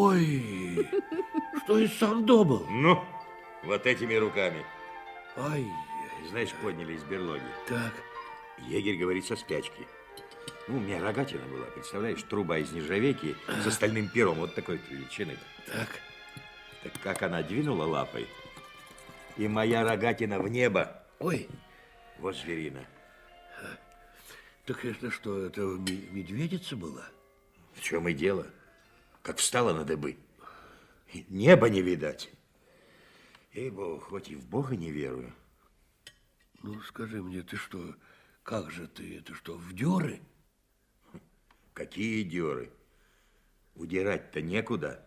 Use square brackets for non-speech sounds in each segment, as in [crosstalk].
Ой, что и сам добыл. Ну, вот этими руками. Ай, Знаешь, подняли из берлоги. так. Егерь говорит со спячки. Ну, у меня рогатина была, представляешь, труба из нержавейки с остальным пером, вот такой величины. Так. Так как она двинула лапой, и моя рогатина в небо, Ой, вот зверина. так это что, это ме- медведица была? В чем и дело? Как встала на дыбы. И Неба не видать. Эй-бог, хоть и в Бога не верую. Ну, скажи мне, ты что, как же ты, это что, в дёры? Какие деры? Удирать-то некуда.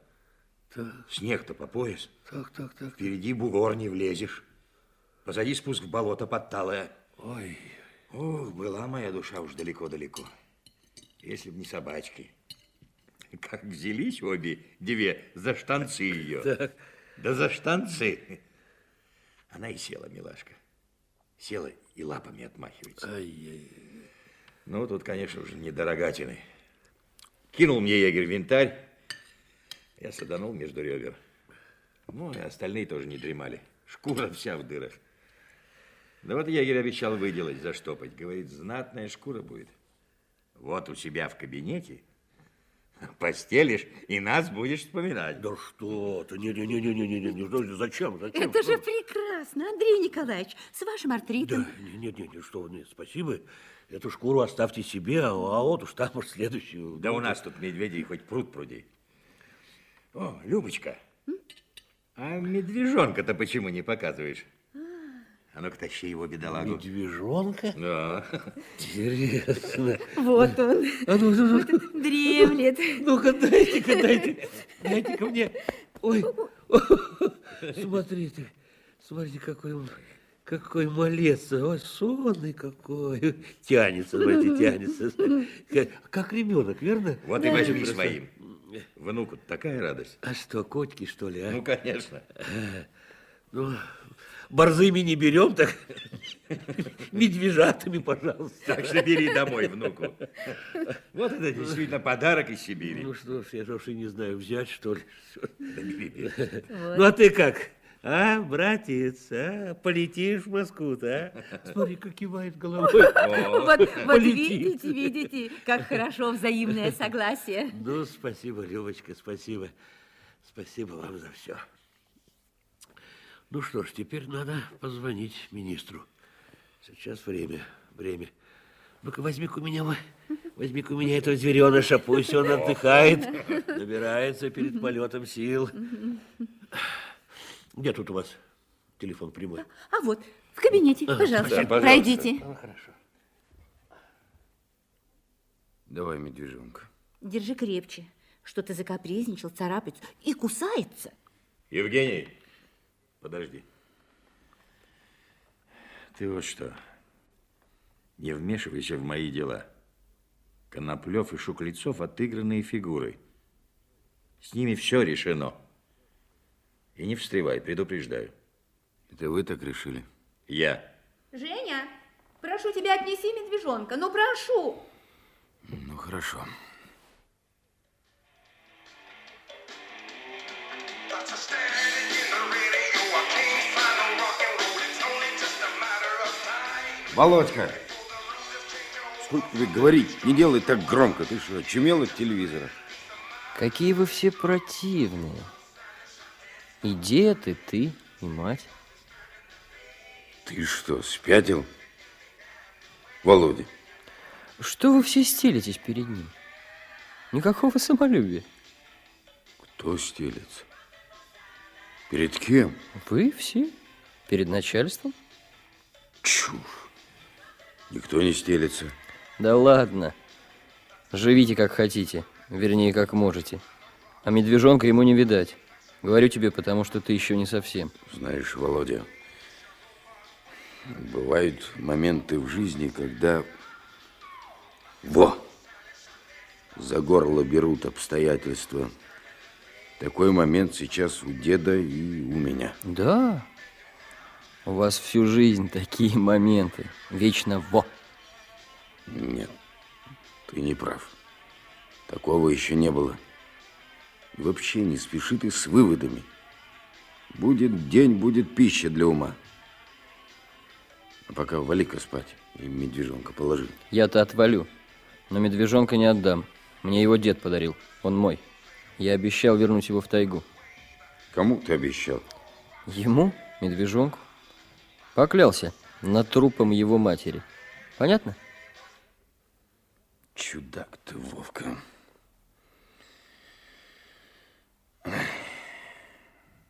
Так, Снег-то по пояс. так, так, так. Впереди бугор не влезешь. Позади спуск в болото подталое. Ой, Ох, была моя душа уж далеко-далеко. Если б не собачки. [laughs] Как взялись обе две за штанцы ее. [laughs] Да за штанцы. Она и села, милашка. Села и лапами отмахивается. Ну, тут, конечно, уже не до рогатины. Кинул мне егерь винтарь. Я саданул между ребер. Ну, и остальные тоже не дремали. Шкура вся в дырах. Да вот егерь обещал выделать, заштопать. Говорит, знатная шкура будет. Вот у себя в кабинете постелишь и нас будешь вспоминать. Да что ты, не-не-не-не-не-не, не, зачем, зачем? Это же прекрасно, Андрей Николаевич, с вашим Да, артритом. нет, нет, нет, что вы, нет, спасибо. Эту шкуру оставьте себе, а, а вот уж там уж следующую. Да у нас тут медведей хоть пруд пруди. О, Любочка, а медвежонка-то почему не показываешь? А ну-ка, тащи его, бедолагу. Медвежонка? Да. Интересно. Вот он, А ну, ну, ну, дремлет. ну-ка, дайте-ка, дайте, дайте-ка мне. Ой, смотри ты, смотрите, какой он, какой малец, ой, сонный какой. Тянется, смотрите, тянется. Как ребенок, верно? Вот и возьми своим. Внуку такая радость. А что, котики, что ли, а? Ну, конечно. Ну, борзыми не берем, так [laughs] медвежатами, пожалуйста. Так что бери домой внуку. Вот это действительно подарок из Сибири. Ну что ж, я же уж и не знаю, взять, что ли. Ну, а ты как? А, братец, а? Полетишь в Москву-то, а? Смотри, как кивает головой. Вот, видите, видите, как хорошо взаимное согласие. Ну, спасибо, Любочка, спасибо. Спасибо вам за все. Ну что ж, теперь надо позвонить министру. Сейчас время, время. Ну-ка, возьми-ка у меня, во- возьми-ка у меня этого звереныша, пусть он отдыхает, набирается перед полетом сил. Где тут у вас телефон прямой? А вот, в кабинете, пожалуйста, пожалуйста. пройдите. Ну, хорошо. Давай, медвежонка. Держи крепче. Что-то закапризничал, царапается и кусается. Евгений, подожди. Ты вот что, не вмешивайся в мои дела. Коноплев и Шуклецов отыгранные фигуры. С ними все решено. И не встревай, предупреждаю. Это вы так решили? Я. Женя, прошу тебя, отнеси медвежонка, ну прошу. Ну, хорошо. Of static in Володька! Сколько тебе говорить? Не делай так громко. Ты что, очумел от телевизора? Какие вы все противные. И дед, и ты, и мать. Ты что, спятил? Володя, Что вы все стелитесь перед ним? Никакого самолюбия. кто стелится? Перед кем? Вы все перед начальством? Чушь. Никто не стелится. Да ладно. Живите как хотите, вернее, как можете. А медвежонка ему не видать. Говорю тебе, потому что ты еще не совсем. Знаешь, Володя, бывают моменты в жизни, когда... Во! За горло берут обстоятельства. Такой момент сейчас у деда и у меня. Да. У вас всю жизнь такие моменты. Вечно во. Нет, ты не прав. Такого еще не было. Вообще не спеши ты с выводами. Будет день, будет пища для ума. А пока вали-ка спать и медвежонка положи. Я-то отвалю, но медвежонка не отдам. Мне его дед подарил, он мой. Я обещал вернуть его в тайгу. Кому ты обещал? Ему, медвежонку, поклялся над трупом его матери. Понятно? Чудак ты, Вовка.